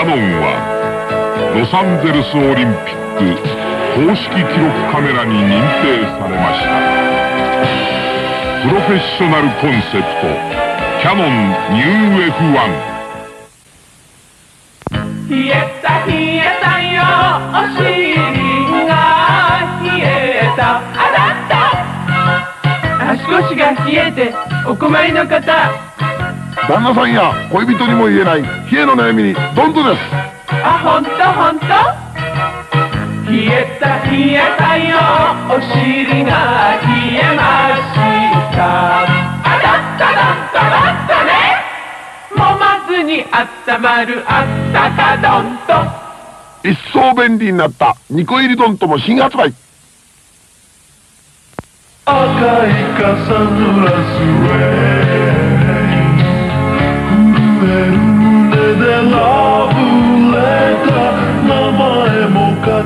ャノンはロサンゼルスオリンピック公式記録カメラに認定されました。プロフェッショナルコンセプトキャノンニュー F1 冷えた冷えたよお尻が冷えたあなた足腰が冷えてお困りの方旦那さんや恋人にも言えない冷えの悩みにドンとです。あほんとほんと？冷えた冷えたよ。お尻が冷えました。あだっただっただったね。揉まずにあったまるあったかどんと。一層便利になった2個入り丼とも新発売。赤い傘濡らす震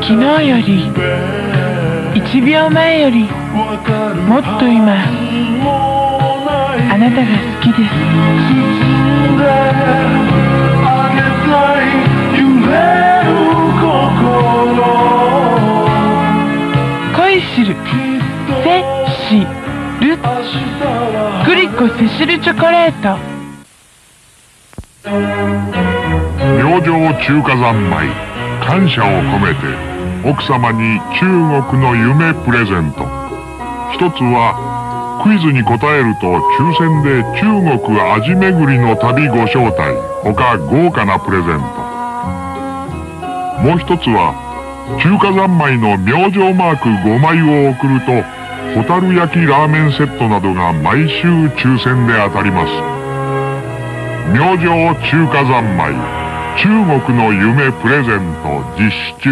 昨日より1秒前よりもっと今あなたが好きです。包んであげたい揺れる心恋するセシルグリコセシルチョコレート。明星中華三昧。感謝を込めて奥様に中国の夢プレゼント。一つはクイズに答えると抽選で中国味巡りの旅ご招待。他豪華なプレゼント。もう一つは中華三昧の明星マーク5枚を送るとホタル焼きラーメンセットなどが毎週抽選で当たります。明星中華三昧。中国の夢プレゼント実施中